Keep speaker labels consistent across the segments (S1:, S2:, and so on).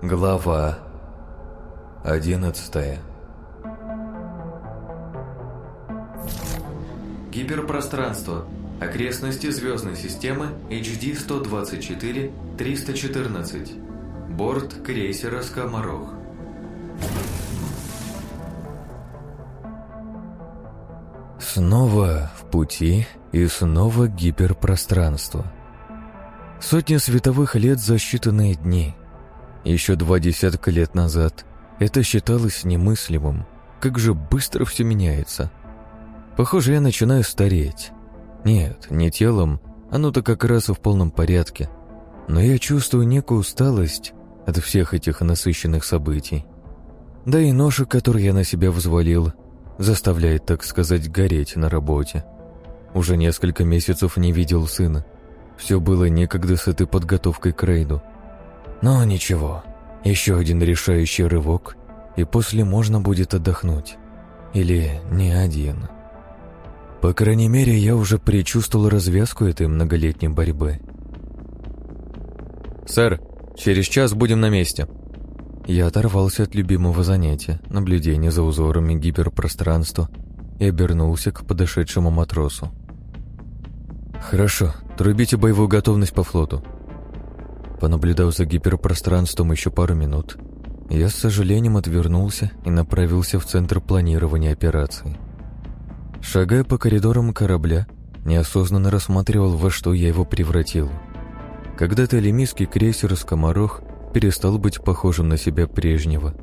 S1: Глава одиннадцатая Гиперпространство. Окрестности звездной системы HD-124-314. Борт крейсера «Скоморох». Снова в пути и снова гиперпространство. Сотни световых лет за считанные дни. Еще два десятка лет назад это считалось немыслимым. Как же быстро все меняется. Похоже, я начинаю стареть. Нет, не телом, оно-то как раз и в полном порядке. Но я чувствую некую усталость от всех этих насыщенных событий. Да и ноша, который я на себя взвалил, заставляет, так сказать, гореть на работе. Уже несколько месяцев не видел сына. Все было некогда с этой подготовкой к рейду. Но ничего, еще один решающий рывок, и после можно будет отдохнуть. Или не один. По крайней мере, я уже предчувствовал развязку этой многолетней борьбы. «Сэр, через час будем на месте», я оторвался от любимого занятия, наблюдения за узорами гиперпространства, и обернулся к подошедшему матросу. «Хорошо, трубите боевую готовность по флоту». Понаблюдав за гиперпространством еще пару минут, я с сожалением отвернулся и направился в центр планирования операции. Шагая по коридорам корабля, неосознанно рассматривал, во что я его превратил. Когда-то лемийский крейсер «Скоморох» перестал быть похожим на себя прежнего.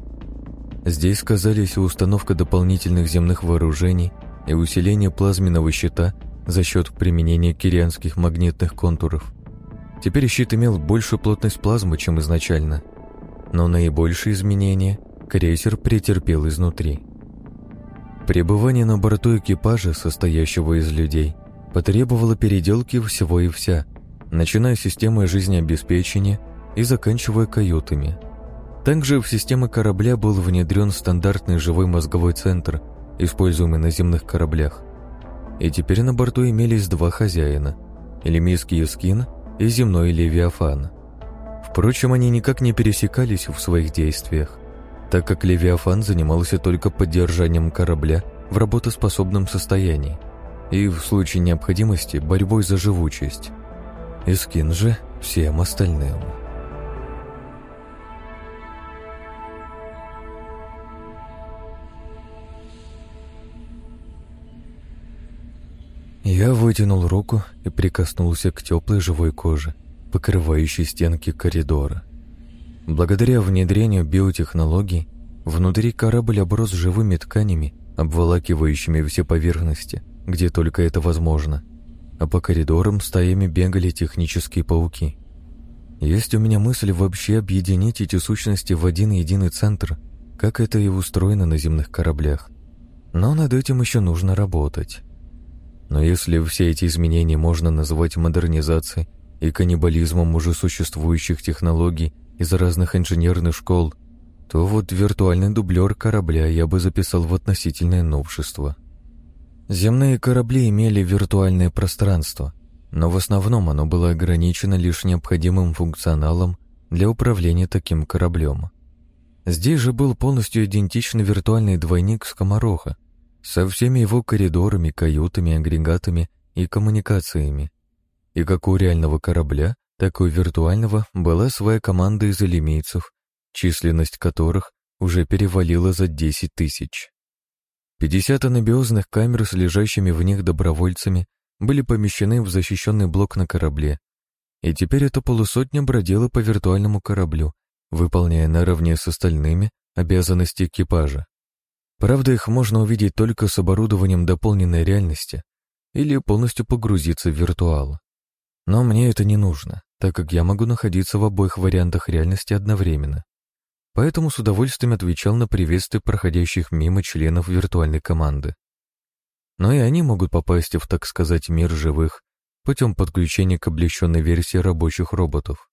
S1: Здесь сказались установка дополнительных земных вооружений, и усиление плазменного щита за счет применения кирианских магнитных контуров. Теперь щит имел большую плотность плазмы, чем изначально, но наибольшие изменения крейсер претерпел изнутри. Пребывание на борту экипажа, состоящего из людей, потребовало переделки всего и вся, начиная с системы жизнеобеспечения и заканчивая каютами. Также в систему корабля был внедрен стандартный живой мозговой центр, используемый на земных кораблях. И теперь на борту имелись два хозяина – Элемийский Искин и земной Левиафан. Впрочем, они никак не пересекались в своих действиях, так как Левиафан занимался только поддержанием корабля в работоспособном состоянии и в случае необходимости борьбой за живучесть. Искин же всем остальным. Я вытянул руку и прикоснулся к теплой живой коже, покрывающей стенки коридора. Благодаря внедрению биотехнологий, внутри корабль оброс живыми тканями, обволакивающими все поверхности, где только это возможно, а по коридорам стаями бегали технические пауки. Есть у меня мысль вообще объединить эти сущности в один единый центр, как это и устроено на земных кораблях. Но над этим еще нужно работать. Но если все эти изменения можно назвать модернизацией и каннибализмом уже существующих технологий из разных инженерных школ, то вот виртуальный дублер корабля я бы записал в относительное новшество. Земные корабли имели виртуальное пространство, но в основном оно было ограничено лишь необходимым функционалом для управления таким кораблем. Здесь же был полностью идентичный виртуальный двойник скомороха, со всеми его коридорами, каютами, агрегатами и коммуникациями. И как у реального корабля, так и у виртуального была своя команда из элемейцев, численность которых уже перевалила за 10 тысяч. 50 анабиозных камер с лежащими в них добровольцами были помещены в защищенный блок на корабле, и теперь эта полусотня бродила по виртуальному кораблю, выполняя наравне с остальными обязанности экипажа. Правда, их можно увидеть только с оборудованием дополненной реальности или полностью погрузиться в виртуал. Но мне это не нужно, так как я могу находиться в обоих вариантах реальности одновременно. Поэтому с удовольствием отвечал на приветствие проходящих мимо членов виртуальной команды. Но и они могут попасть в, так сказать, мир живых путем подключения к облегченной версии рабочих роботов.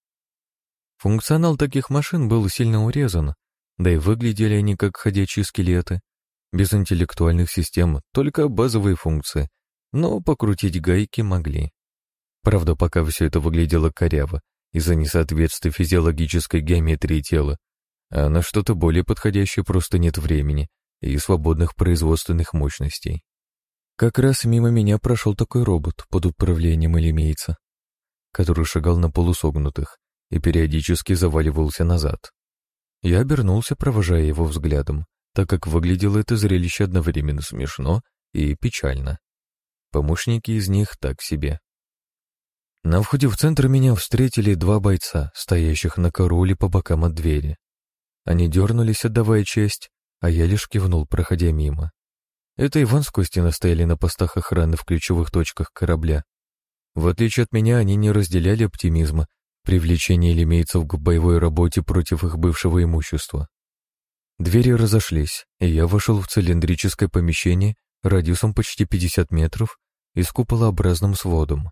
S1: Функционал таких машин был сильно урезан, да и выглядели они как ходячие скелеты, без интеллектуальных систем, только базовые функции, но покрутить гайки могли. Правда, пока все это выглядело коряво из-за несоответствия физиологической геометрии тела а на что-то более подходящее просто нет времени и свободных производственных мощностей. Как раз мимо меня прошел такой робот под управлением элемейца, который шагал на полусогнутых и периодически заваливался назад. Я обернулся, провожая его взглядом, так как выглядело это зрелище одновременно смешно и печально. Помощники из них так себе. На входе в центр меня встретили два бойца, стоящих на карауле по бокам от двери. Они дернулись, отдавая честь, а я лишь кивнул, проходя мимо. Это Иван с Костей настояли на постах охраны в ключевых точках корабля. В отличие от меня, они не разделяли оптимизма привлечения лимейцев к боевой работе против их бывшего имущества. Двери разошлись, и я вошел в цилиндрическое помещение радиусом почти 50 метров и с куполообразным сводом.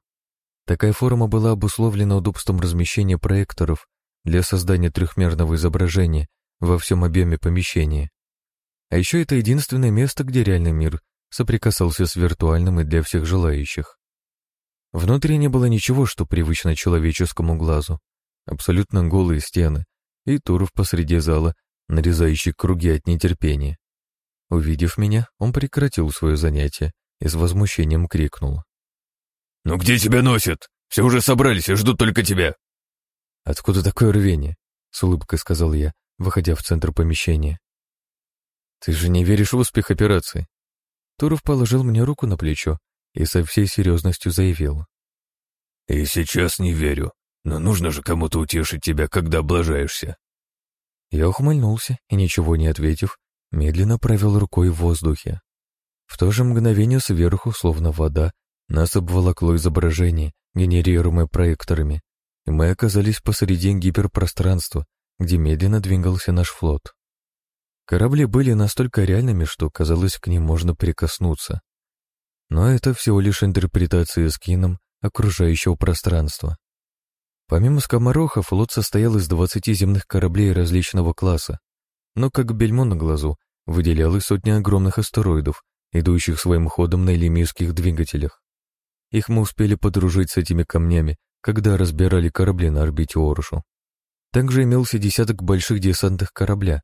S1: Такая форма была обусловлена удобством размещения проекторов для создания трехмерного изображения во всем объеме помещения. А еще это единственное место, где реальный мир соприкасался с виртуальным и для всех желающих. Внутри не было ничего, что привычно человеческому глазу. Абсолютно голые стены и Туров посреди зала, нарезающий круги от нетерпения. Увидев меня, он прекратил свое занятие и с возмущением крикнул.
S2: «Ну где тебя носят? Все уже собрались и ждут только тебя!»
S1: «Откуда такое рвение?» — с улыбкой сказал я, выходя в центр помещения. «Ты же не веришь в успех операции?» Туров положил мне руку на плечо и со всей серьезностью заявил.
S2: «И сейчас не верю, но нужно же кому-то утешить тебя, когда облажаешься».
S1: Я ухмыльнулся и, ничего не ответив, медленно провел рукой в воздухе. В то же мгновение сверху, словно вода, нас обволокло изображение, генерируемое проекторами, и мы оказались посреди гиперпространства, где медленно двигался наш флот. Корабли были настолько реальными, что, казалось, к ним можно прикоснуться. Но это всего лишь интерпретация скином окружающего пространства. Помимо скомороха, флот состоял из 20 земных кораблей различного класса, но как бельмо на глазу выделялось сотни огромных астероидов, идущих своим ходом на элемийских двигателях. Их мы успели подружить с этими камнями, когда разбирали корабли на орбите Орушу. Также имелся десяток больших десантных корабля,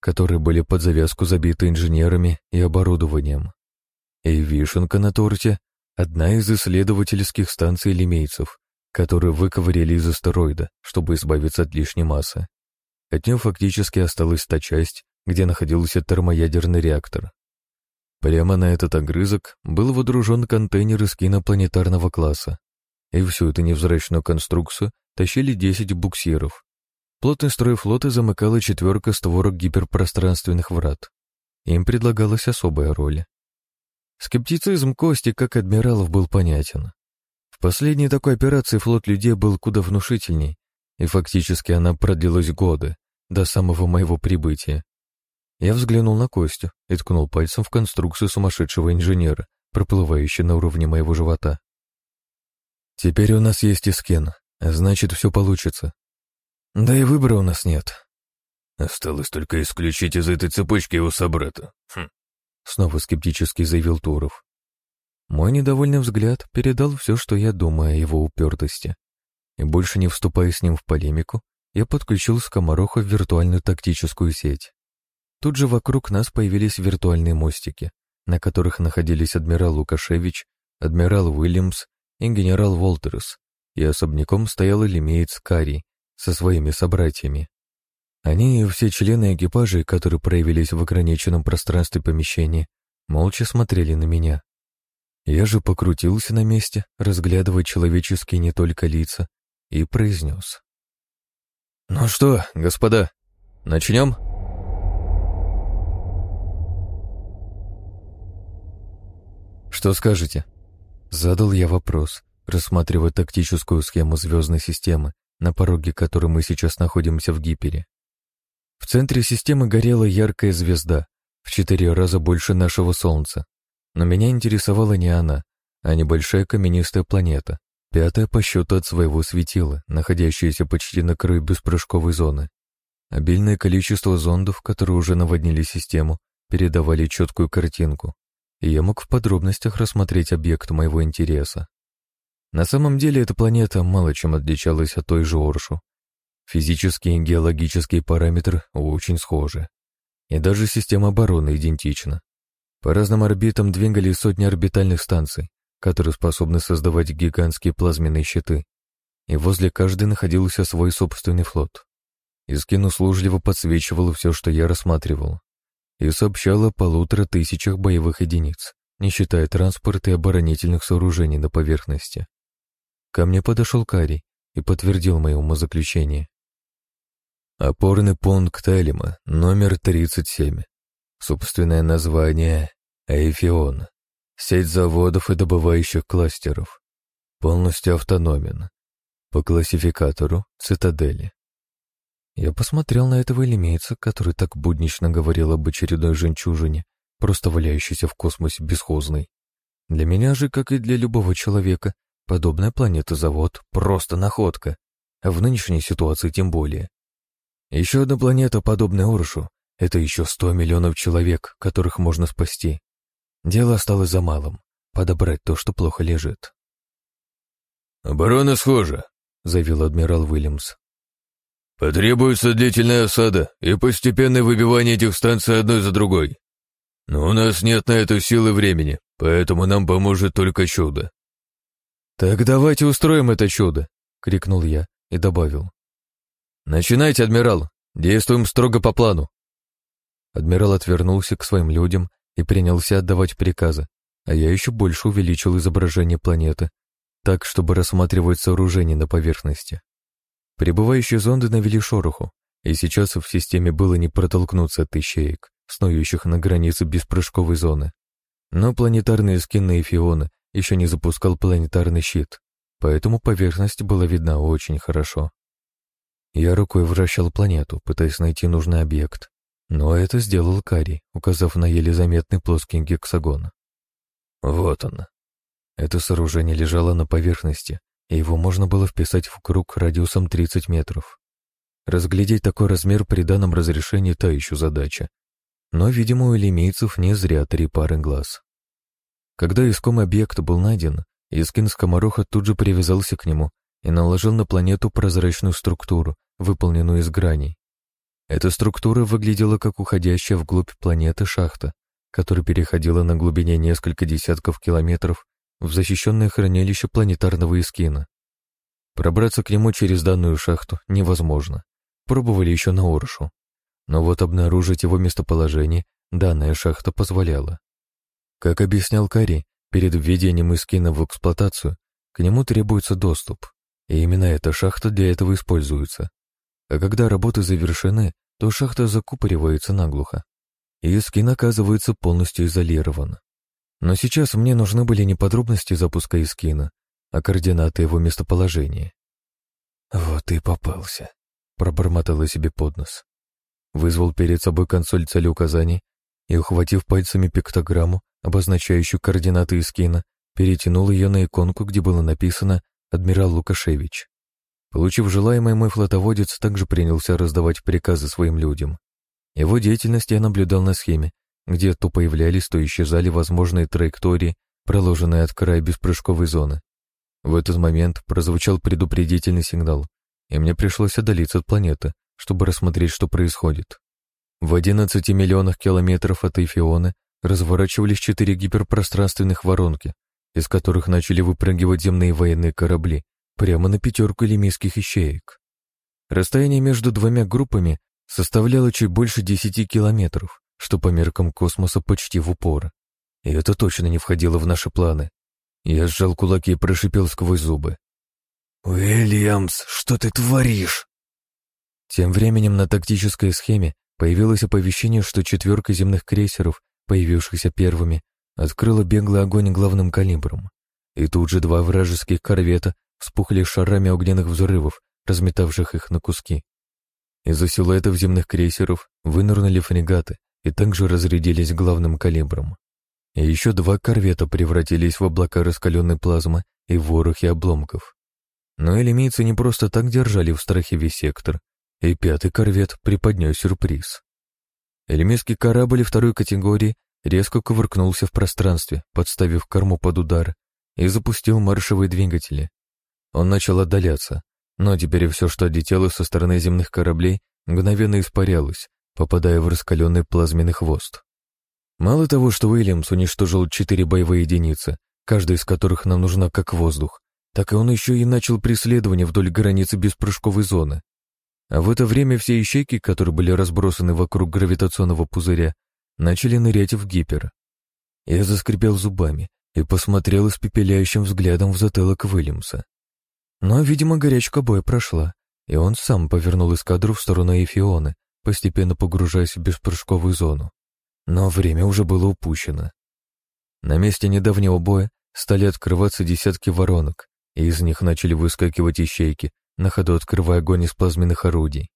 S1: которые были под завязку забиты инженерами и оборудованием. И вишенка на торте — одна из исследовательских станций лимейцев, которые выковыряли из астероида, чтобы избавиться от лишней массы. От нее фактически осталась та часть, где находился термоядерный реактор. Прямо на этот огрызок был водружен контейнер из кинопланетарного класса, и всю эту невзрачную конструкцию тащили 10 буксиров. Плотный строй флота замыкала четверка створок гиперпространственных врат. Им предлагалась особая роль. Скептицизм Кости, как адмиралов, был понятен. Последней такой операции флот людей был куда внушительней, и фактически она продлилась годы, до самого моего прибытия. Я взглянул на Костю и ткнул пальцем в конструкцию сумасшедшего инженера, проплывающую на уровне моего живота. Теперь у нас есть искен, а значит, все получится. Да и выбора у нас нет.
S2: Осталось только исключить из этой цепочки его собрата. Хм.
S1: Снова скептически заявил Туров. Мой недовольный взгляд передал все, что я думаю о его упертости. И больше не вступая с ним в полемику, я подключил скомороха в виртуальную тактическую сеть. Тут же вокруг нас появились виртуальные мостики, на которых находились адмирал Лукашевич, адмирал Уильямс и генерал Волтерс, и особняком стоял лимеец Кари со своими собратьями. Они и все члены экипажа, которые проявились в ограниченном пространстве помещения, молча смотрели на меня. Я же покрутился на месте, разглядывая человеческие не только лица, и произнес. «Ну что, господа, начнем?» «Что скажете?» Задал я вопрос, рассматривая тактическую схему звездной системы, на пороге которой мы сейчас находимся в Гипере. В центре системы горела яркая звезда, в четыре раза больше нашего Солнца. Но меня интересовала не она, а небольшая каменистая планета, пятая по счету от своего светила, находящаяся почти на краю беспрыжковой зоны. Обильное количество зондов, которые уже наводнили систему, передавали четкую картинку и я мог в подробностях рассмотреть объект моего интереса. На самом деле эта планета мало чем отличалась от той же Оршу. Физические и геологические параметры очень схожи. И даже система обороны идентична. По разным орбитам двигались сотни орбитальных станций, которые способны создавать гигантские плазменные щиты. И возле каждой находился свой собственный флот. Искин услужливо подсвечивал все, что я рассматривал, и сообщал о полутора тысячах боевых единиц, не считая транспорта и оборонительных сооружений на поверхности. Ко мне подошел Карий и подтвердил мое умозаключение. Опорный пункт Элима, номер 37. Собственное название — Эйфион. Сеть заводов и добывающих кластеров. Полностью автономен. По классификатору — цитадели. Я посмотрел на этого элемейца, который так буднично говорил об очередной жемчужине, просто валяющейся в космосе бесхозной. Для меня же, как и для любого человека, подобная планета-завод — просто находка, а в нынешней ситуации тем более. Еще одна планета, подобная Оршу, это еще сто миллионов человек, которых можно спасти. Дело осталось за малым — подобрать то, что плохо лежит.
S2: «Оборона схожа», — заявил адмирал Уильямс. «Потребуется длительная осада и постепенное выбивание этих станций одной за другой. Но у нас нет на это силы времени, поэтому нам поможет только чудо».
S1: «Так давайте устроим это чудо», — крикнул я и добавил. «Начинайте, адмирал! Действуем строго по плану!» Адмирал отвернулся к своим людям и принялся отдавать приказы, а я еще больше увеличил изображение планеты, так, чтобы рассматривать сооружения на поверхности. Прибывающие зонды навели шороху, и сейчас в системе было не протолкнуться от ищеек, снующих на границе беспрыжковой зоны. Но планетарный скин на Эфиона еще не запускал планетарный щит, поэтому поверхность была видна очень хорошо. Я рукой вращал планету, пытаясь найти нужный объект. Но это сделал Кари, указав на еле заметный плоский гексагон. Вот он. Это сооружение лежало на поверхности, и его можно было вписать в круг радиусом 30 метров. Разглядеть такой размер при данном разрешении — та еще задача. Но, видимо, у лимейцев не зря три пары глаз. Когда искомый объект был найден, Искин скомороха тут же привязался к нему и наложил на планету прозрачную структуру, выполненную из граней. Эта структура выглядела как уходящая вглубь планеты шахта, которая переходила на глубине несколько десятков километров в защищенное хранилище планетарного эскина. Пробраться к нему через данную шахту невозможно. Пробовали еще на Оршу. Но вот обнаружить его местоположение данная шахта позволяла. Как объяснял Кари, перед введением эскина в эксплуатацию к нему требуется доступ. И именно эта шахта для этого используется. А когда работы завершены, то шахта закупоривается наглухо. И скин оказывается полностью изолирован. Но сейчас мне нужны были не подробности запуска Искина, а координаты его местоположения. «Вот и попался», — пробормотал себе под нос. Вызвал перед собой консоль целеуказаний и, ухватив пальцами пиктограмму, обозначающую координаты Искина, перетянул ее на иконку, где было написано адмирал Лукашевич. Получив желаемое, мой флотоводец также принялся раздавать приказы своим людям. Его деятельность я наблюдал на схеме, где то появлялись, то исчезали возможные траектории, проложенные от края беспрыжковой зоны. В этот момент прозвучал предупредительный сигнал, и мне пришлось отдалиться от планеты, чтобы рассмотреть, что происходит. В 11 миллионах километров от Эйфиона разворачивались четыре гиперпространственных воронки, из которых начали выпрыгивать земные военные корабли прямо на пятерку лемийских ищеек. Расстояние между двумя группами составляло чуть больше десяти километров, что по меркам космоса почти в упор. И это точно не входило в наши планы. Я сжал кулаки и прошипел сквозь зубы.
S2: «Уильямс, что ты творишь?»
S1: Тем временем на тактической схеме появилось оповещение, что четверка земных крейсеров, появившихся первыми, открыла беглый огонь главным калибром. И тут же два вражеских корвета вспухли шарами огненных взрывов, разметавших их на куски. Из-за силуэтов земных крейсеров вынырнули фрегаты и также разрядились главным калибром. И еще два корвета превратились в облака раскаленной плазмы и ворохи обломков. Но элемийцы не просто так держали в страхе весь сектор, и пятый корвет преподнес сюрприз. Элемейский корабль второй категории резко кувыркнулся в пространстве, подставив корму под удар, и запустил маршевые двигатели. Он начал отдаляться, Но теперь все, что отлетело со стороны земных кораблей, мгновенно испарялось, попадая в раскаленный плазменный хвост. Мало того, что Уильямс уничтожил четыре боевые единицы, каждая из которых нам нужна как воздух, так и он еще и начал преследование вдоль границы беспрыжковой зоны. А в это время все ищейки, которые были разбросаны вокруг гравитационного пузыря, начали нырять в гипер. Я заскрипел зубами и посмотрел испепеляющим взглядом в затылок Уильямса. Но, видимо, горячка боя прошла, и он сам повернул эскадру в сторону Эфионы, постепенно погружаясь в беспрыжковую зону. Но время уже было упущено. На месте недавнего боя стали открываться десятки воронок, и из них начали выскакивать ищейки, на ходу открывая огонь из плазменных орудий.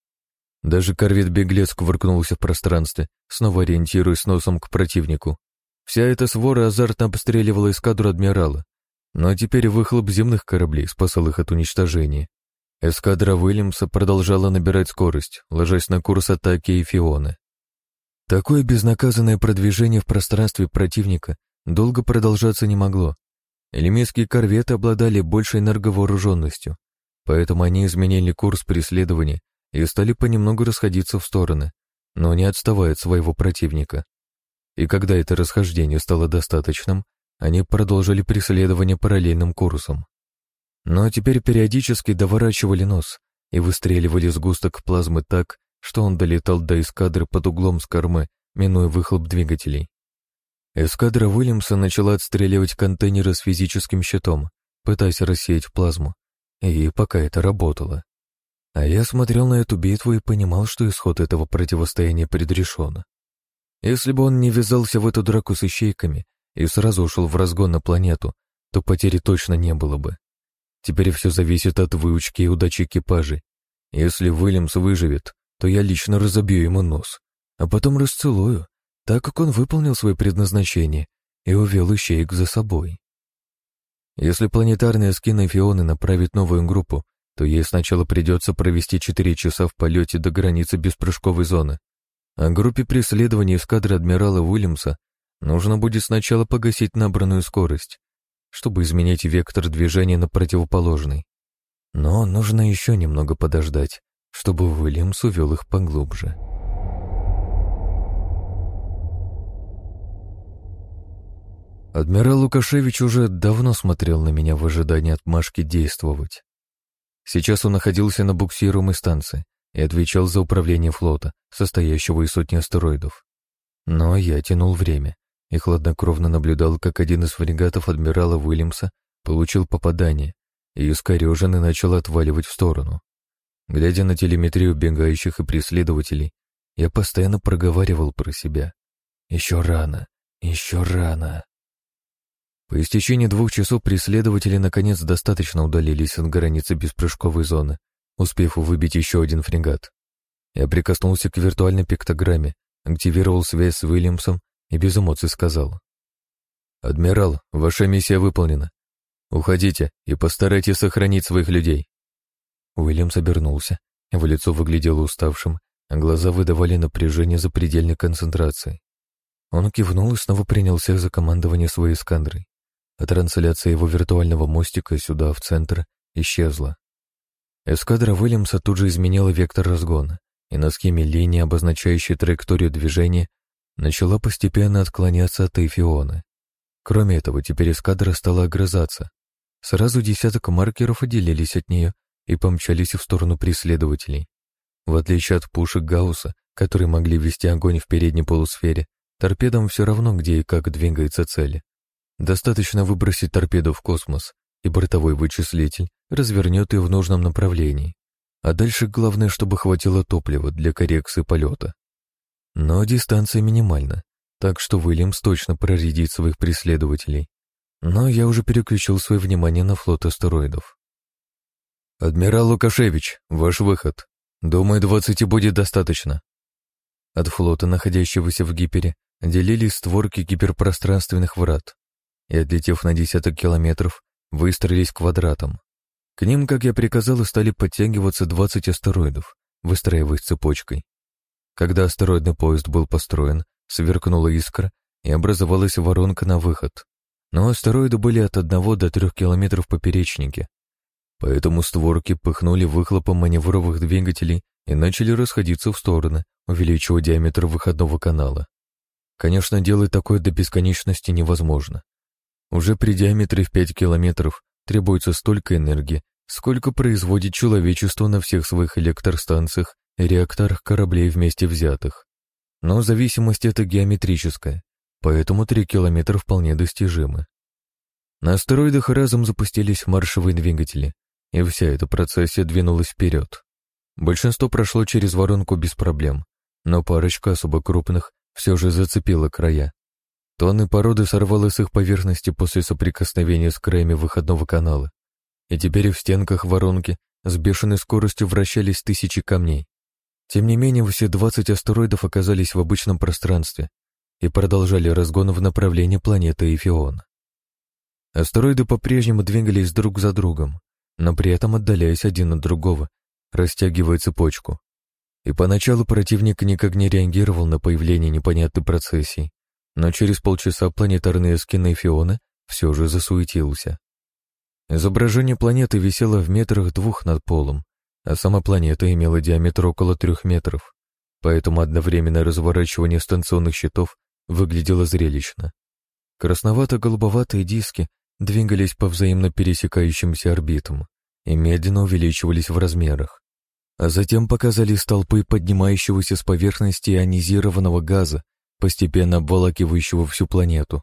S1: Даже корвет-беглец кувыркнулся в пространстве, снова ориентируясь носом к противнику. Вся эта свора азартно обстреливала эскадру адмирала, но теперь выхлоп земных кораблей спасал их от уничтожения. Эскадра Уильямса продолжала набирать скорость, ложась на курс атаки и Фионы. Такое безнаказанное продвижение в пространстве противника долго продолжаться не могло. Элемейские корветы обладали большей энерговооруженностью, поэтому они изменили курс преследования и стали понемногу расходиться в стороны, но не отставая от своего противника. И когда это расхождение стало достаточным, они продолжили преследование параллельным курсом. Но теперь периодически доворачивали нос и выстреливали сгусток плазмы так, что он долетал до эскадры под углом с кормы, минуя выхлоп двигателей. Эскадра Уильямса начала отстреливать контейнеры с физическим щитом, пытаясь рассеять плазму, и пока это работало. А я смотрел на эту битву и понимал, что исход этого противостояния предрешен. Если бы он не ввязался в эту драку с ищейками и сразу ушел в разгон на планету, то потери точно не было бы. Теперь все зависит от выучки и удачи экипажей. Если Уильямс выживет, то я лично разобью ему нос, а потом расцелую, так как он выполнил свое предназначение и увел ищеек за собой. Если планетарные скины Фионы направит новую группу, то ей сначала придется провести 4 часа в полете до границы беспрыжковой зоны, а группе преследования эскадры адмирала Уильямса Нужно будет сначала погасить набранную скорость, чтобы изменить вектор движения на противоположный. Но нужно еще немного подождать, чтобы Уильямс увел их поглубже. Адмирал Лукашевич уже давно смотрел на меня в ожидании отмашки действовать. Сейчас он находился на буксируемой станции и отвечал за управление флота, состоящего из сотни астероидов. Но я тянул время, и хладнокровно наблюдал, как один из фрегатов адмирала Уильямса получил попадание и искореженный начал отваливать в сторону. Глядя на телеметрию бегающих и преследователей, я постоянно проговаривал про себя. «Еще рано, еще рано». По истечении двух часов преследователи наконец достаточно удалились от границы беспрыжковой зоны, успев выбить еще один фрегат. Я прикоснулся к виртуальной пиктограмме, активировал связь с Уильямсом и без эмоций сказал. «Адмирал, ваша миссия выполнена. Уходите и постарайтесь сохранить своих людей». Уильямс обернулся, его лицо выглядело уставшим, а глаза выдавали напряжение за предельной концентрацией. Он кивнул и снова принялся за командование своей эскадрой. А трансляция его виртуального мостика сюда, в центр, исчезла. Эскадра Уильямса тут же изменила вектор разгона, и на схеме линии, обозначающей траекторию движения, начала постепенно отклоняться от Эйфиона. Кроме этого, теперь эскадра стала огрызаться. Сразу десяток маркеров отделились от нее и помчались в сторону преследователей. В отличие от пушек Гаусса, которые могли вести огонь в передней полусфере, торпедам все равно, где и как двигается цель. Достаточно выбросить торпеду в космос, и бортовой вычислитель развернет ее в нужном направлении. А дальше главное, чтобы хватило топлива для коррекции полета. Но дистанция минимальна, так что Уильямс точно проредит своих преследователей. Но я уже переключил свое внимание на флот астероидов. «Адмирал Лукашевич, ваш выход. Думаю, двадцати будет достаточно». От флота, находящегося в гипере, отделились створки гиперпространственных врат и, отлетев на десяток километров, выстроились квадратом. К ним, как я приказал, стали подтягиваться 20 астероидов, выстраиваясь цепочкой. Когда астероидный поезд был построен, сверкнула искра и образовалась воронка на выход. Но астероиды были от одного до трех километров поперечнике. Поэтому створки пыхнули выхлопом маневровых двигателей и начали расходиться в стороны, увеличивая диаметр выходного канала. Конечно, делать такое до бесконечности невозможно. Уже при диаметре в 5 километров требуется столько энергии, сколько производит человечество на всех своих электростанциях и реакторах кораблей вместе взятых. Но зависимость эта геометрическая, поэтому 3 километра вполне достижимы. На астероидах разом запустились маршевые двигатели, и вся эта процессия двинулась вперед. Большинство прошло через воронку без проблем, но парочка особо крупных все же зацепила края. Тонны породы сорвало с их поверхности после соприкосновения с краями выходного канала, и теперь в стенках воронки с бешеной скоростью вращались тысячи камней. Тем не менее, все 20 астероидов оказались в обычном пространстве и продолжали разгон в направлении планеты Эфион. Астероиды по-прежнему двигались друг за другом, но при этом отдаляясь один от другого, растягивая цепочку. И поначалу противник никак не реагировал на появление непонятной процессии, но через полчаса планетарный эскин Эфиона все же засуетился. Изображение планеты висело в метрах двух над полом, а сама планета имела диаметр около трех метров, поэтому одновременное разворачивание станционных щитов выглядело зрелищно. Красновато-голубоватые диски двигались по взаимно пересекающимся орбитам и медленно увеличивались в размерах а затем показали столпы поднимающегося с поверхности ионизированного газа, постепенно обволакивающего всю планету.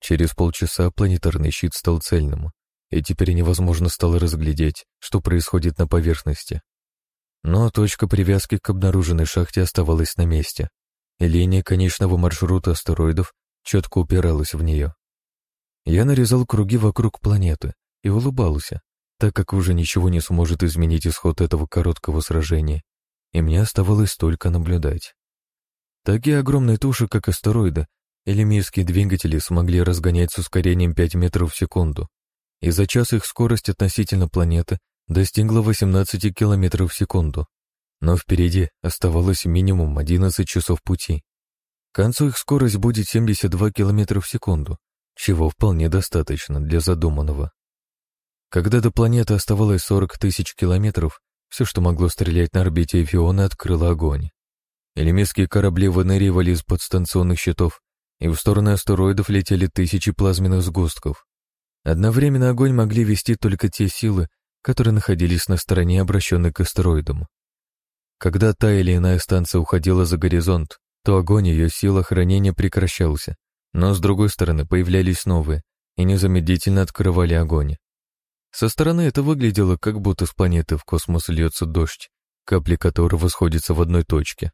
S1: Через полчаса планетарный щит стал цельным, и теперь невозможно стало разглядеть, что происходит на поверхности. Но точка привязки к обнаруженной шахте оставалась на месте, и линия конечного маршрута астероидов четко упиралась в нее. Я нарезал круги вокруг планеты и улыбался, так как уже ничего не сможет изменить исход этого короткого сражения, и мне оставалось только наблюдать. Такие огромные туши, как астероиды, или мирские двигатели смогли разгонять с ускорением 5 метров в секунду, и за час их скорость относительно планеты достигла 18 километров в секунду. Но впереди оставалось минимум 11 часов пути. К концу их скорость будет 72 километра в секунду, чего вполне достаточно для задуманного. Когда до планеты оставалось 40 тысяч километров, все, что могло стрелять на орбите Эфиона, открыло огонь. Элемистские корабли выныривали из подстанционных щитов, и в сторону астероидов летели тысячи плазменных сгустков. Одновременно огонь могли вести только те силы, которые находились на стороне, обращенной к астероидам. Когда та или иная станция уходила за горизонт, то огонь ее сил охранения прекращался, но с другой стороны появлялись новые и незамедлительно открывали огонь. Со стороны это выглядело, как будто с планеты в космос льется дождь, капли которого сходятся в одной точке.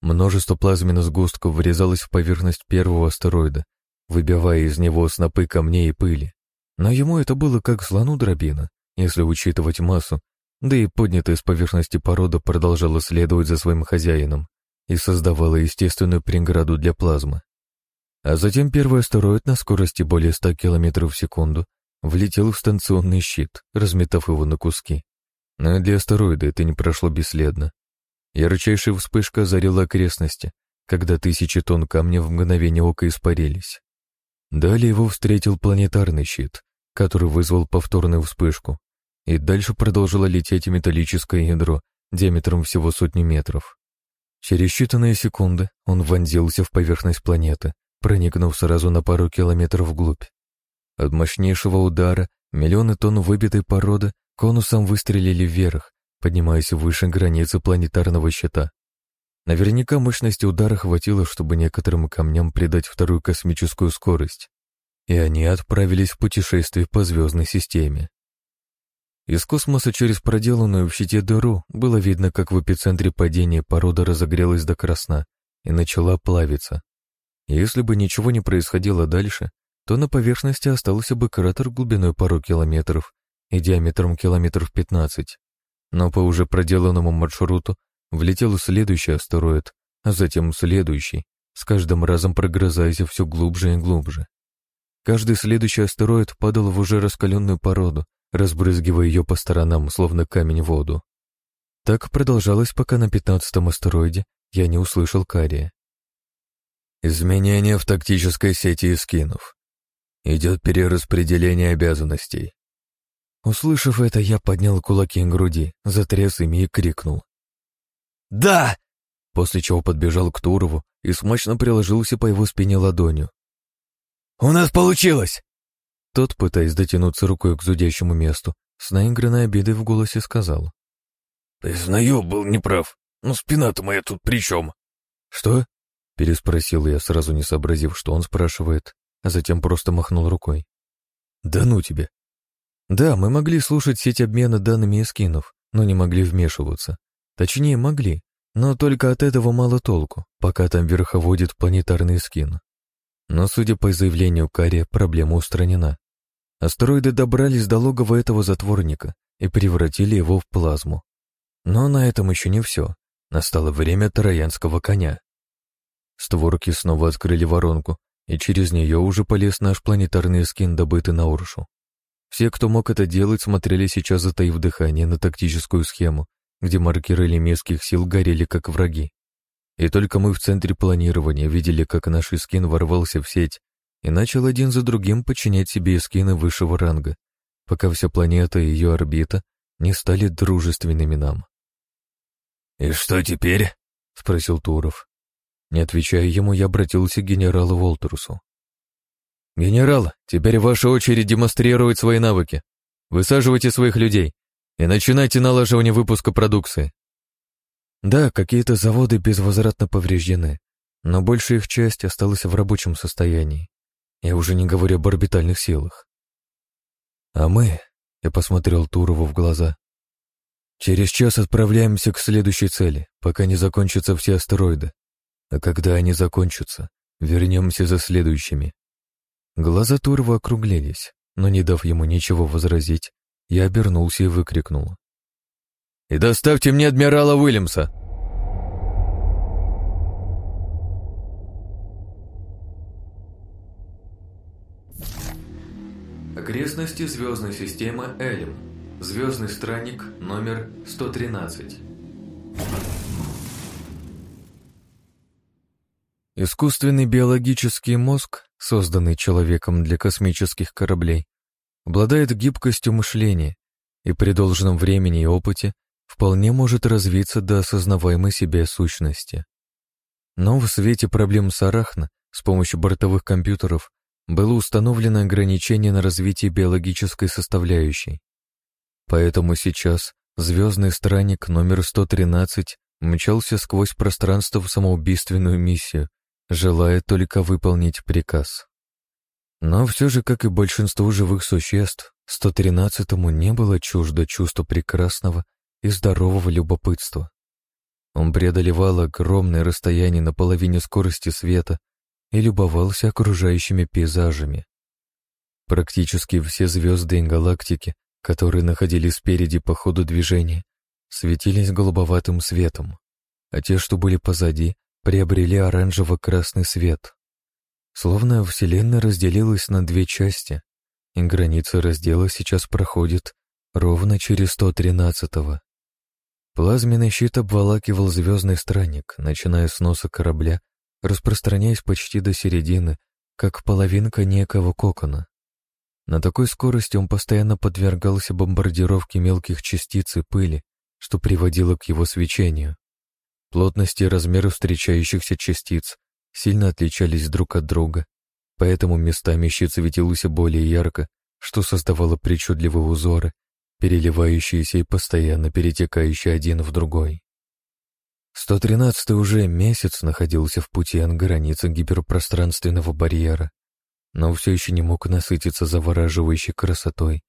S1: Множество плазменных сгустков врезалось в поверхность первого астероида, выбивая из него снопы камней и пыли. Но ему это было как слону дробина, если учитывать массу, да и поднятая с поверхности порода продолжала следовать за своим хозяином и создавала естественную преграду для плазмы. А затем первый астероид на скорости более 100 км в секунду влетел в станционный щит, разметав его на куски. Но для астероида это не прошло бесследно. Ярчайшая вспышка озарила окрестности, когда тысячи тонн камня в мгновение ока испарились. Далее его встретил планетарный щит, который вызвал повторную вспышку, и дальше продолжило лететь металлическое ядро диаметром всего сотни метров. Через считанные секунды он вонзился в поверхность планеты, проникнув сразу на пару километров вглубь. От мощнейшего удара миллионы тонн выбитой породы конусом выстрелили вверх, поднимаясь выше границы планетарного щита. Наверняка мощности удара хватило, чтобы некоторым камням придать вторую космическую скорость, и они отправились в путешествие по звездной системе. Из космоса через проделанную в щите дыру было видно, как в эпицентре падения порода разогрелась до красна и начала плавиться. Если бы ничего не происходило дальше, то на поверхности остался бы кратер глубиной пару километров и диаметром километров 15. Но по уже проделанному маршруту влетел следующий астероид, а затем следующий, с каждым разом прогрызаясь все глубже и глубже. Каждый следующий астероид падал в уже раскаленную породу, разбрызгивая ее по сторонам, словно камень в воду. Так продолжалось, пока на пятнадцатом астероиде я не услышал Кария. Изменения в тактической сети скинов. Идет перераспределение обязанностей. Услышав это, я поднял кулаки к груди, затряс ими и крикнул. «Да!» После чего подбежал к Турову и смачно приложился по его спине ладонью. «У нас получилось!» Тот, пытаясь дотянуться рукой к зудящему месту, с наигранной обидой в голосе сказал.
S2: «Признаю, был неправ, но спина-то моя тут при чем?»
S1: «Что?» — переспросил я, сразу не сообразив, что он спрашивает, а затем просто махнул рукой. «Да ну тебе!» Да, мы могли слушать сеть обмена данными эскинов, но не могли вмешиваться. Точнее, могли, но только от этого мало толку, пока там верховодит планетарный скин. Но, судя по заявлению Карри, проблема устранена. Астероиды добрались до логова этого затворника и превратили его в плазму. Но на этом еще не все. Настало время троянского коня. Створки снова открыли воронку, и через нее уже полез наш планетарный скин, добытый на Уршу. Все, кто мог это делать, смотрели сейчас, затаив дыхание, на тактическую схему, где маркеры лемесских сил горели как враги. И только мы в центре планирования видели, как наш скин ворвался в сеть и начал один за другим подчинять себе скины высшего ранга, пока вся планета и ее орбита не стали дружественными нам.
S2: «И что теперь?» — спросил Туров.
S1: Не отвечая ему, я обратился к генералу Волтерусу. «Генерал, теперь ваша очередь демонстрировать свои навыки. Высаживайте своих людей и начинайте налаживание выпуска продукции». Да, какие-то заводы безвозвратно повреждены, но большая их часть осталась в рабочем состоянии. Я уже не говорю об орбитальных силах. А мы, я посмотрел Турову в глаза, через час отправляемся к следующей цели, пока не закончатся все астероиды. А когда они закончатся, вернемся за следующими. Глаза Турова округлились, но, не дав ему ничего возразить, я обернулся и выкрикнул. «И доставьте мне адмирала Уильямса!» Окрестности звездной системы Элем. Звездный странник номер 113. Искусственный биологический мозг, созданный человеком для космических кораблей, обладает гибкостью мышления и при должном времени и опыте вполне может развиться до осознаваемой себе сущности. Но в свете проблем с Арахна с помощью бортовых компьютеров было установлено ограничение на развитие биологической составляющей. Поэтому сейчас звездный странник номер 113 мчался сквозь пространство в самоубийственную миссию, желая только выполнить приказ. Но все же, как и большинство живых существ, 113-му не было чуждо чувство прекрасного и здорового любопытства. Он преодолевал огромное расстояние на половине скорости света и любовался окружающими пейзажами. Практически все звезды и галактики, которые находились спереди по ходу движения, светились голубоватым светом, а те, что были позади, приобрели оранжево-красный свет. Словно Вселенная разделилась на две части, и граница раздела сейчас проходит ровно через 113-го. Плазменный щит обволакивал звездный странник, начиная с носа корабля, распространяясь почти до середины, как половинка некого кокона. На такой скорости он постоянно подвергался бомбардировке мелких частиц и пыли, что приводило к его свечению. Плотность и размеры встречающихся частиц сильно отличались друг от друга, поэтому местами щит светился более ярко, что создавало причудливые узоры, переливающиеся и постоянно перетекающие один в другой. 113 уже месяц находился в пути от границы гиперпространственного барьера, но все еще не мог насытиться завораживающей красотой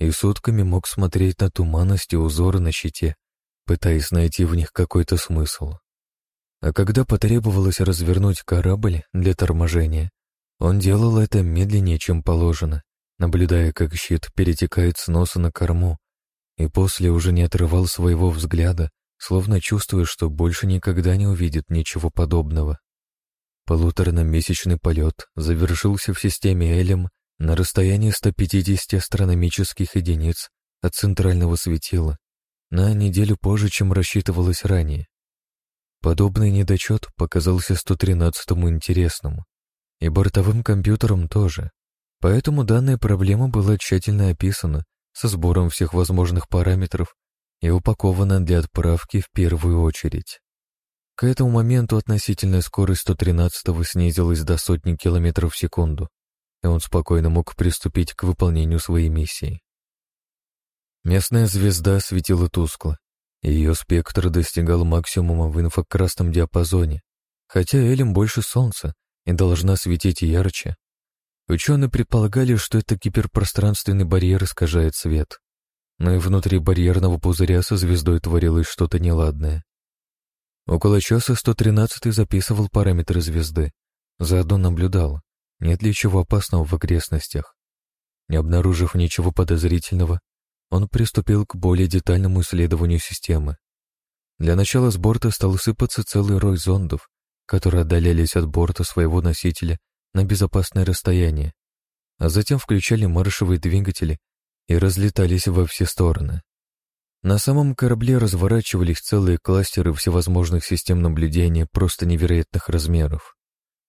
S1: и сутками мог смотреть на туманность и узоры на щите, пытаясь найти в них какой-то смысл. А когда потребовалось развернуть корабль для торможения, он делал это медленнее, чем положено, наблюдая, как щит перетекает с носа на корму, и после уже не отрывал своего взгляда, словно чувствуя, что больше никогда не увидит ничего подобного. Полуторно-месячный полет завершился в системе Элем на расстоянии 150 астрономических единиц от центрального светила на неделю позже, чем рассчитывалось ранее. Подобный недочет показался 113-му интересным, и бортовым компьютерам тоже, поэтому данная проблема была тщательно описана со сбором всех возможных параметров и упакована для отправки в первую очередь. К этому моменту относительная скорость 113-го снизилась до сотни километров в секунду, и он спокойно мог приступить к выполнению своей миссии. Местная звезда светила тускло, ее спектр достигал максимума в инфракрасном диапазоне, хотя Элем больше Солнца и должна светить ярче. Ученые предполагали, что это гиперпространственный барьер искажает свет, но и внутри барьерного пузыря со звездой творилось что-то неладное. Около часа 113 записывал параметры звезды, заодно наблюдал, нет ли чего опасного в окрестностях. Не обнаружив ничего подозрительного, он приступил к более детальному исследованию системы. Для начала с борта стал сыпаться целый рой зондов, которые отдалялись от борта своего носителя на безопасное расстояние, а затем включали маршевые двигатели и разлетались во все стороны. На самом корабле разворачивались целые кластеры всевозможных систем наблюдения просто невероятных размеров.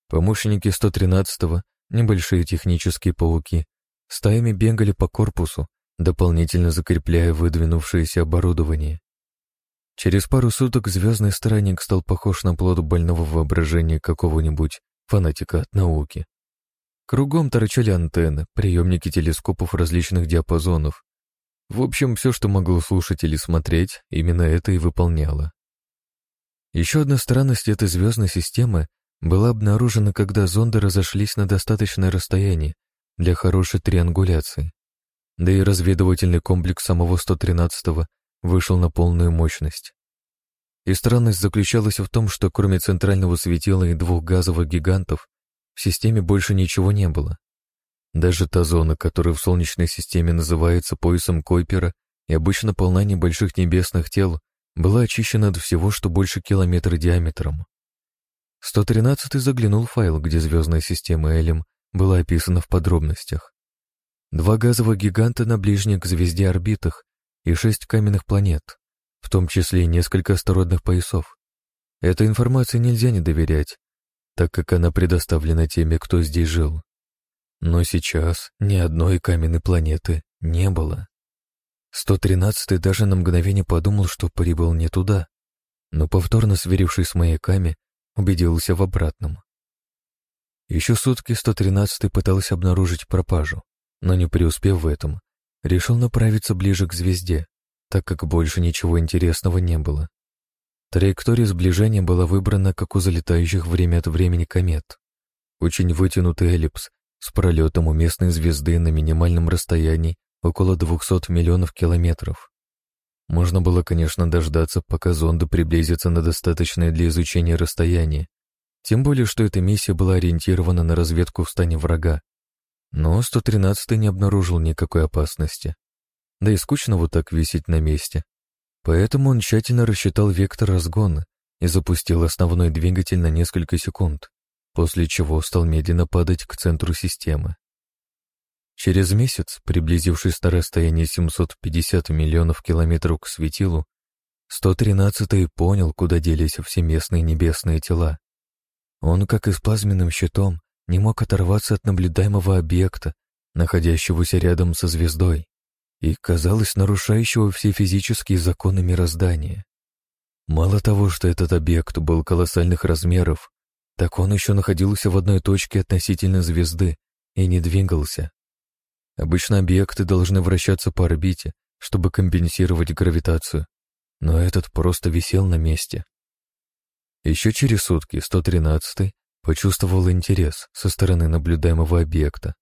S1: Помощники 113-го, небольшие технические пауки, стаями бегали по корпусу, дополнительно закрепляя выдвинувшееся оборудование. Через пару суток звездный странник стал похож на плод больного воображения какого-нибудь фанатика от науки. Кругом торчали антенны, приемники телескопов различных диапазонов, в общем, все, что могло слушать или смотреть, именно это и выполняло. Еще одна странность этой звездной системы была обнаружена, когда зонды разошлись на достаточное расстояние для хорошей триангуляции. Да и разведывательный комплекс самого 113-го вышел на полную мощность. И странность заключалась в том, что кроме центрального светила и двух газовых гигантов в системе больше ничего не было. Даже та зона, которая в Солнечной системе называется поясом Койпера и обычно полна небольших небесных тел, была очищена от всего, что больше километра диаметром. 113 заглянул в файл, где звездная система Элем была описана в подробностях. Два газовых гиганта на ближних к звезде орбитах и шесть каменных планет, в том числе несколько астероидных поясов. Этой информации нельзя не доверять, так как она предоставлена теми, кто здесь жил. Но сейчас ни одной каменной планеты не было. 113-й даже на мгновение подумал, что прибыл не туда, но повторно сверившись с маяками, убедился в обратном. Еще сутки 113-й пытался обнаружить пропажу, но не преуспев в этом, решил направиться ближе к звезде, так как больше ничего интересного не было. Траектория сближения была выбрана, как у залетающих время от времени комет. Очень вытянутый эллипс с пролетом у местной звезды на минимальном расстоянии около 200 миллионов километров. Можно было, конечно, дождаться, пока зонды приблизятся на достаточное для изучения расстояние, тем более, что эта миссия была ориентирована на разведку в стане врага. Но 113 не обнаружил никакой опасности. Да и скучно вот так висеть на месте. Поэтому он тщательно рассчитал вектор разгона и запустил основной двигатель на несколько секунд после чего стал медленно падать к центру системы. Через месяц, приблизившись на расстояние 750 миллионов километров к светилу, 113-й понял, куда делись все местные небесные тела. Он, как и с плазменным щитом, не мог оторваться от наблюдаемого объекта, находящегося рядом со звездой, и, казалось, нарушающего все физические законы мироздания. Мало того, что этот объект был колоссальных размеров, так он еще находился в одной точке относительно звезды и не двигался. Обычно объекты должны вращаться по орбите, чтобы компенсировать гравитацию, но этот просто висел на месте. Еще через сутки 113-й почувствовал интерес со стороны наблюдаемого объекта.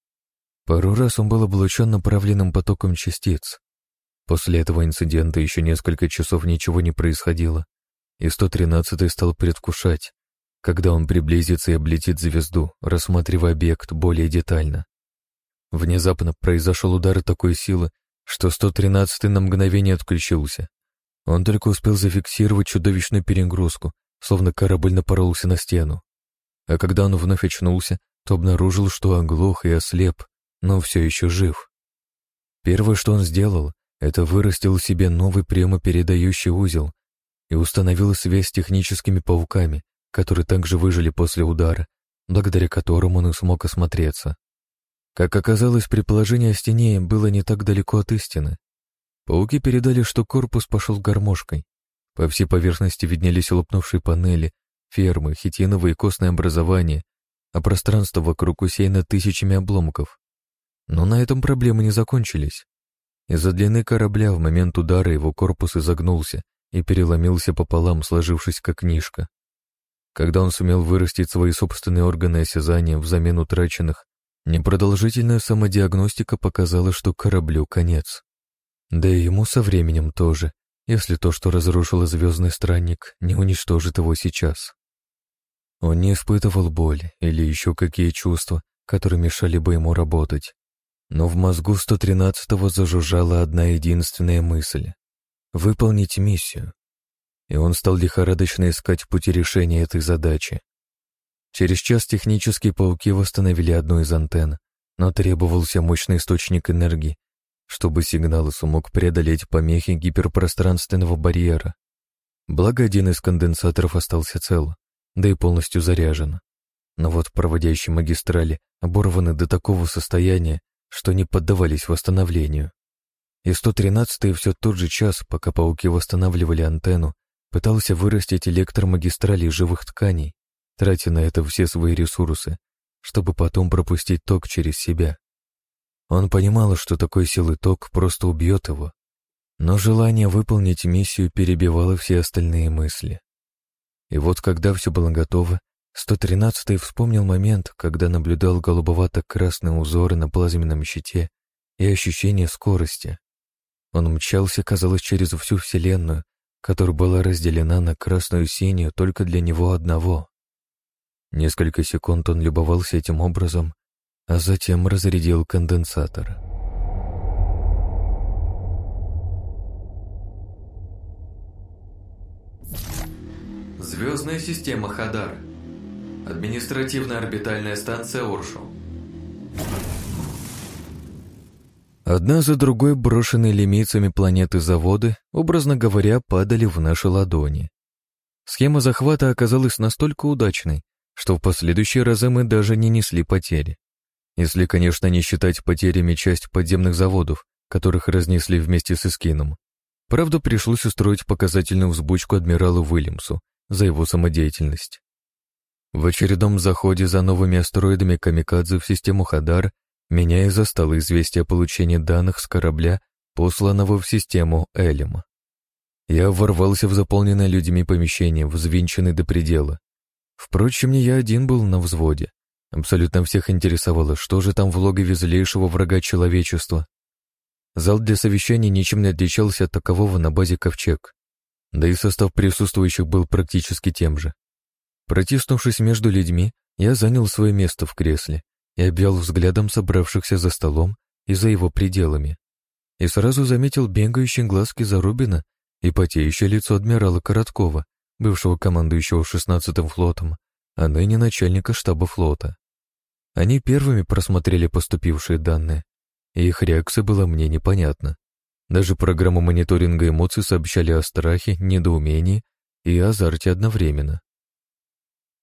S1: Пару раз он был облучен направленным потоком частиц. После этого инцидента еще несколько часов ничего не происходило, и 113-й стал предвкушать, когда он приблизится и облетит звезду, рассматривая объект более детально. Внезапно произошел удар такой силы, что 113 на мгновение отключился. Он только успел зафиксировать чудовищную перегрузку, словно корабль напоролся на стену. А когда он вновь очнулся, то обнаружил, что оглох и ослеп, но все еще жив. Первое, что он сделал, это вырастил себе новый прямопередающий узел и установил связь с техническими пауками, которые также выжили после удара, благодаря которому он и смог осмотреться. Как оказалось, предположение о стене было не так далеко от истины. Пауки передали, что корпус пошел гармошкой. По всей поверхности виднелись лопнувшие панели, фермы, хитиновые костные образования, а пространство вокруг усеяно тысячами обломков. Но на этом проблемы не закончились. Из-за длины корабля в момент удара его корпус изогнулся и переломился пополам, сложившись как книжка. Когда он сумел вырастить свои собственные органы осязания взамен утраченных, непродолжительная самодиагностика показала, что кораблю конец. Да и ему со временем тоже, если то, что разрушило звездный странник, не уничтожит его сейчас. Он не испытывал боли или еще какие чувства, которые мешали бы ему работать. Но в мозгу 113-го зажужжала одна единственная мысль — выполнить миссию. И он стал лихорадочно искать пути решения этой задачи. Через час технические пауки восстановили одну из антенн, но требовался мощный источник энергии, чтобы сигнал смог преодолеть помехи гиперпространственного барьера. Благо, один из конденсаторов остался цел, да и полностью заряжен. Но вот проводящие магистрали оборваны до такого состояния, что не поддавались восстановлению. И 113-й все тот же час, пока пауки восстанавливали антенну, пытался вырастить электромагистрали живых тканей, тратя на это все свои ресурсы, чтобы потом пропустить ток через себя. Он понимал, что такой силы ток просто убьет его, но желание выполнить миссию перебивало все остальные мысли. И вот когда все было готово, 113-й вспомнил момент, когда наблюдал голубовато-красные узоры на плазменном щите и ощущение скорости. Он мчался, казалось, через всю Вселенную, которая была разделена на красную и синюю только для него одного. Несколько секунд он любовался этим образом, а затем разрядил конденсатор.
S3: Звездная система Хадар Административная орбитальная станция Уршу.
S1: Одна за другой брошенные лимийцами планеты заводы, образно говоря, падали в наши ладони. Схема захвата оказалась настолько удачной, что в последующие разы мы даже не несли потери. Если, конечно, не считать потерями часть подземных заводов, которых разнесли вместе с Искином. Правда, пришлось устроить показательную взбучку адмиралу Уильямсу за его самодеятельность. В очередном заходе за новыми астероидами Камикадзе в систему Хадар меня и застало известие о получении данных с корабля, посланного в систему Элема. Я ворвался в заполненное людьми помещение, взвинченный до предела. Впрочем, не я один был на взводе. Абсолютно всех интересовало, что же там в логове злейшего врага человечества. Зал для совещаний ничем не отличался от такового на базе Ковчег. Да и состав присутствующих был практически тем же. Протиснувшись между людьми, я занял свое место в кресле и обвел взглядом собравшихся за столом и за его пределами. И сразу заметил бегающие глазки Зарубина и потеющее лицо адмирала Короткова, бывшего командующего 16-м флотом, а ныне начальника штаба флота. Они первыми просмотрели поступившие данные, и их реакция была мне непонятна. Даже программу мониторинга эмоций сообщали о страхе, недоумении и азарте одновременно.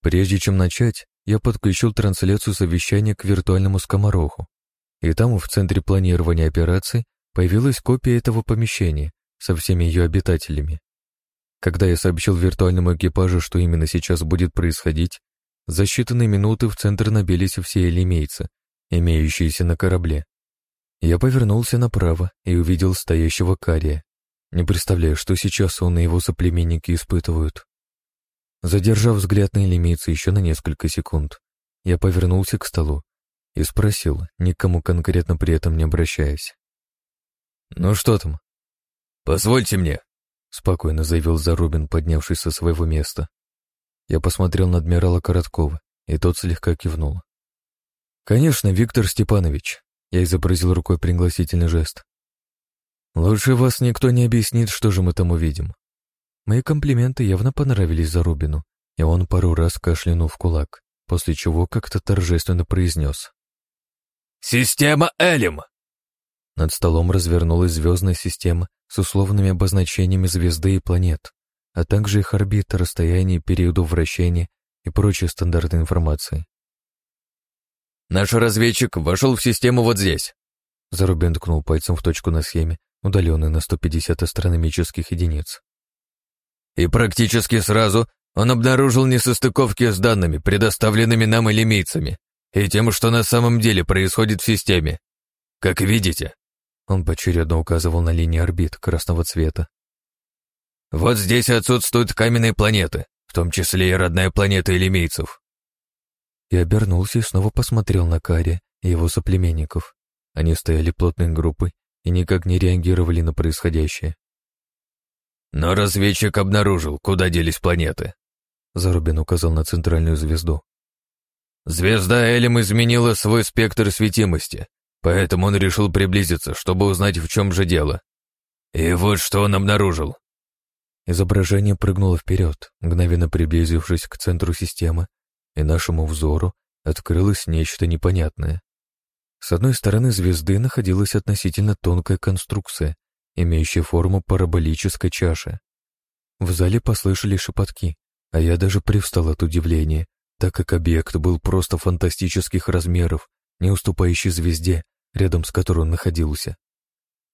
S1: Прежде чем начать, я подключил трансляцию совещания к виртуальному скомороху. И там, в центре планирования операции, появилась копия этого помещения со всеми ее обитателями. Когда я сообщил виртуальному экипажу, что именно сейчас будет происходить, за считанные минуты в центр набились все элемейцы, имеющиеся на корабле. Я повернулся направо и увидел стоящего Кария. Не представляю, что сейчас он и его соплеменники испытывают. Задержав взгляд на лимийца еще на несколько секунд, я повернулся к столу и спросил, никому конкретно при этом не обращаясь. «Ну что там?»
S2: «Позвольте мне», —
S1: спокойно заявил Зарубин, поднявшись со своего места. Я посмотрел на адмирала Короткова, и тот слегка кивнул. «Конечно, Виктор Степанович», — я изобразил рукой пригласительный жест. «Лучше вас никто не объяснит, что же мы там увидим. Мои комплименты явно понравились Зарубину, и он пару раз кашлянул в кулак, после чего как-то торжественно произнес.
S2: «Система Элем!»
S1: Над столом развернулась звездная система с условными обозначениями звезды и планет, а также их орбит, расстояние, периоду вращения и прочей стандартной информации.
S2: Наш разведчик вошел в систему вот здесь».
S1: Зарубин ткнул пальцем в точку на схеме, удаленной на 150 астрономических единиц.
S2: И практически сразу он обнаружил несостыковки с данными, предоставленными нам элемийцами, и тем, что на самом деле происходит в системе. Как видите,
S1: он поочередно указывал на линии орбит красного цвета.
S2: Вот здесь отсутствуют каменные планеты, в том числе и родная планета элемийцев.
S1: Я обернулся и снова посмотрел на Кари и его соплеменников. Они стояли плотной группой и никак не реагировали на происходящее.
S2: Но разведчик обнаружил, куда делись планеты.
S1: Зарубин указал на центральную звезду.
S2: Звезда Элем изменила свой спектр светимости, поэтому он решил приблизиться, чтобы узнать, в чем же дело. И вот что он обнаружил.
S1: Изображение прыгнуло вперед, мгновенно приблизившись к центру системы, и нашему взору открылось нечто непонятное. С одной стороны звезды находилась относительно тонкая конструкция, имеющая форму параболической чаши. В зале послышались шепотки, а я даже привстал от удивления, так как объект был просто фантастических размеров, не уступающий звезде, рядом с которой он находился.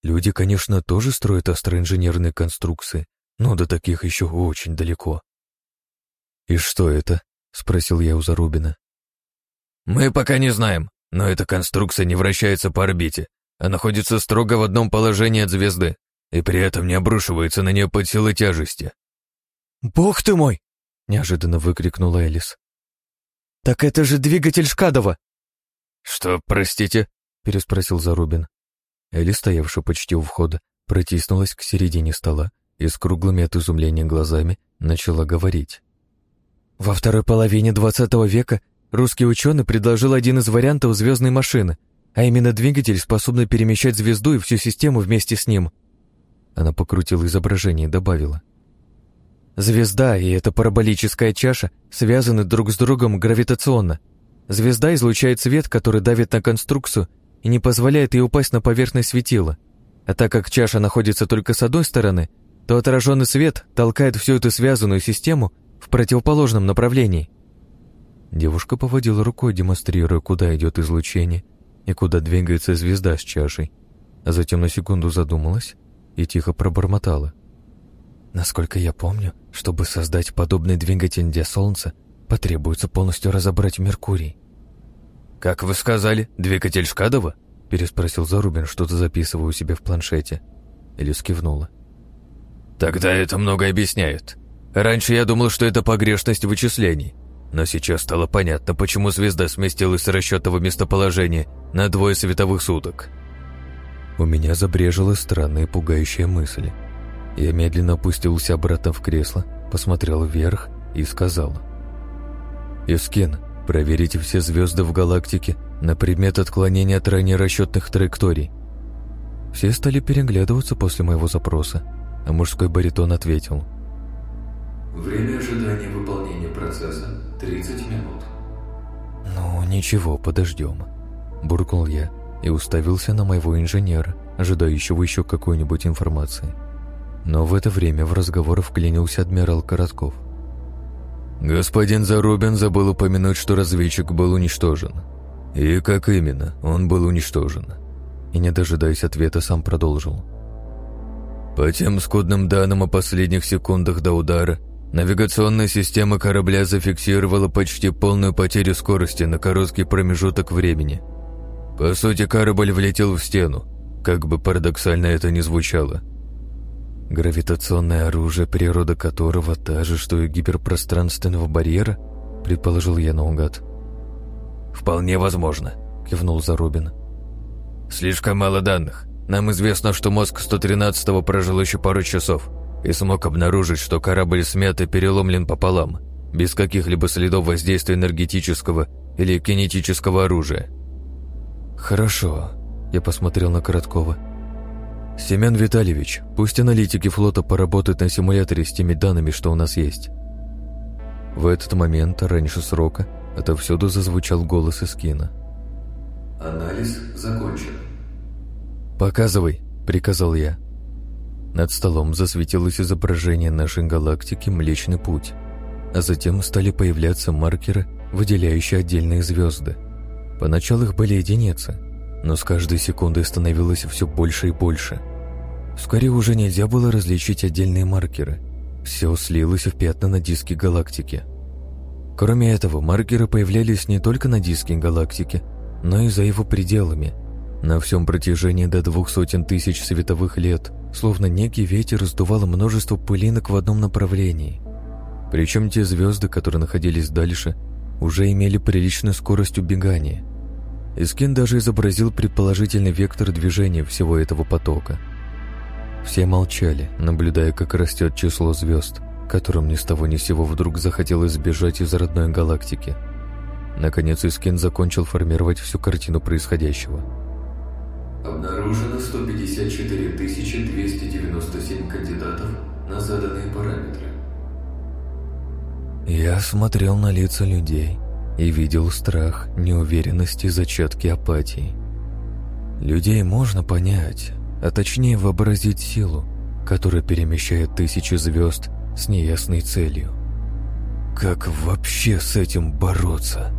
S1: Люди, конечно, тоже строят астроинженерные конструкции, но до таких еще очень далеко. «И что это?» — спросил я у Зарубина.
S2: «Мы пока не знаем, но эта конструкция не вращается по орбите, а находится строго в одном положении от звезды, и при этом не обрушивается на нее под силой тяжести».
S4: «Бог ты мой!» — неожиданно выкрикнула Элис. «Так это же двигатель Шкадова!»
S2: «Что, простите?»
S1: — переспросил Зарубин. Элис, стоявшая почти у входа, протиснулась к середине стола и с круглыми от изумления глазами начала говорить.
S4: Во второй половине XX века русский ученый предложил один из вариантов звездной машины, а именно двигатель, способный перемещать звезду и всю систему вместе с ним.
S1: Она покрутила изображение и добавила.
S4: Звезда и эта параболическая чаша связаны друг с другом гравитационно. Звезда излучает свет, который давит на конструкцию и не позволяет ей упасть на поверхность светила. А так как чаша находится только с одной стороны, то отраженный свет толкает всю эту связанную систему в противоположном направлении.
S1: Девушка поводила рукой, демонстрируя, куда идет излучение и куда двигается звезда с чашей, а затем на секунду задумалась и тихо пробормотала. Насколько я помню, чтобы создать подобный двигатель для Солнца, потребуется полностью разобрать Меркурий.
S2: «Как вы сказали, двигатель Шкадова?»
S1: переспросил Зарубин, что-то записывая у себя в планшете. Элис кивнула.
S2: «Тогда это многое объясняет. Раньше я думал, что это погрешность вычислений, но сейчас стало понятно, почему звезда сместилась с расчетного местоположения на двое световых суток».
S1: У меня забрежила странная пугающая мысль. Я медленно опустился обратно в кресло, посмотрел вверх и сказал. «Искин, проверите все звезды в галактике на предмет отклонения от ранее расчетных траекторий». Все стали переглядываться после моего запроса, а мужской баритон ответил.
S3: Время ожидания выполнения процесса 30 минут.
S1: «Ну, ничего, подождем», — буркнул я и уставился на моего инженера, ожидающего еще какой-нибудь информации. Но в это время в разговор вклинился адмирал Коротков.
S2: «Господин Зарубин забыл упомянуть, что разведчик был уничтожен. И как именно он был уничтожен?»
S1: И, не дожидаясь ответа, сам продолжил.
S2: «По тем скудным данным о последних секундах до удара, навигационная система корабля зафиксировала почти полную потерю скорости на короткий промежуток времени. По сути, корабль влетел в стену, как бы парадоксально это ни звучало».
S1: Гравитационное оружие, природа которого та же, что и гиперпространственного барьера, предположил я наугад.
S2: «Вполне возможно», — кивнул Зарубин. «Слишком мало данных. Нам известно, что мозг 113-го прожил еще пару часов и смог обнаружить, что корабль смят и переломлен пополам, без каких-либо следов воздействия энергетического или кинетического оружия».
S1: «Хорошо», — я посмотрел на Короткова. «Семен Витальевич, пусть аналитики флота поработают на симуляторе с теми данными, что у нас есть». В этот момент, раньше срока, отовсюду зазвучал голос из кино.
S3: Анализ закончен.
S1: «Показывай», — приказал я. Над столом засветилось изображение нашей галактики Млечный Путь, а затем стали появляться маркеры, выделяющие отдельные звезды. Поначалу их были единицы, но с каждой секундой становилось все больше и больше. Вскоре уже нельзя было различить отдельные маркеры. Все слилось в пятна на диске галактики. Кроме этого, маркеры появлялись не только на диске галактики, но и за его пределами, на всем протяжении до двух сотен тысяч световых лет, словно некий ветер раздувал множество пылинок в одном направлении. Причем те звезды, которые находились дальше, уже имели приличную скорость убегания. Искин даже изобразил предположительный вектор движения всего этого потока. Все молчали, наблюдая, как растет число звезд, которым ни с того ни сего вдруг захотелось сбежать из родной галактики. Наконец Искин закончил формировать всю картину происходящего.
S3: Обнаружено 154 297 кандидатов на заданные параметры.
S1: Я смотрел на лица людей и видел страх, неуверенность и зачатки апатии. Людей можно понять, а точнее вообразить силу, которая перемещает тысячи звезд с неясной целью. Как вообще с этим бороться?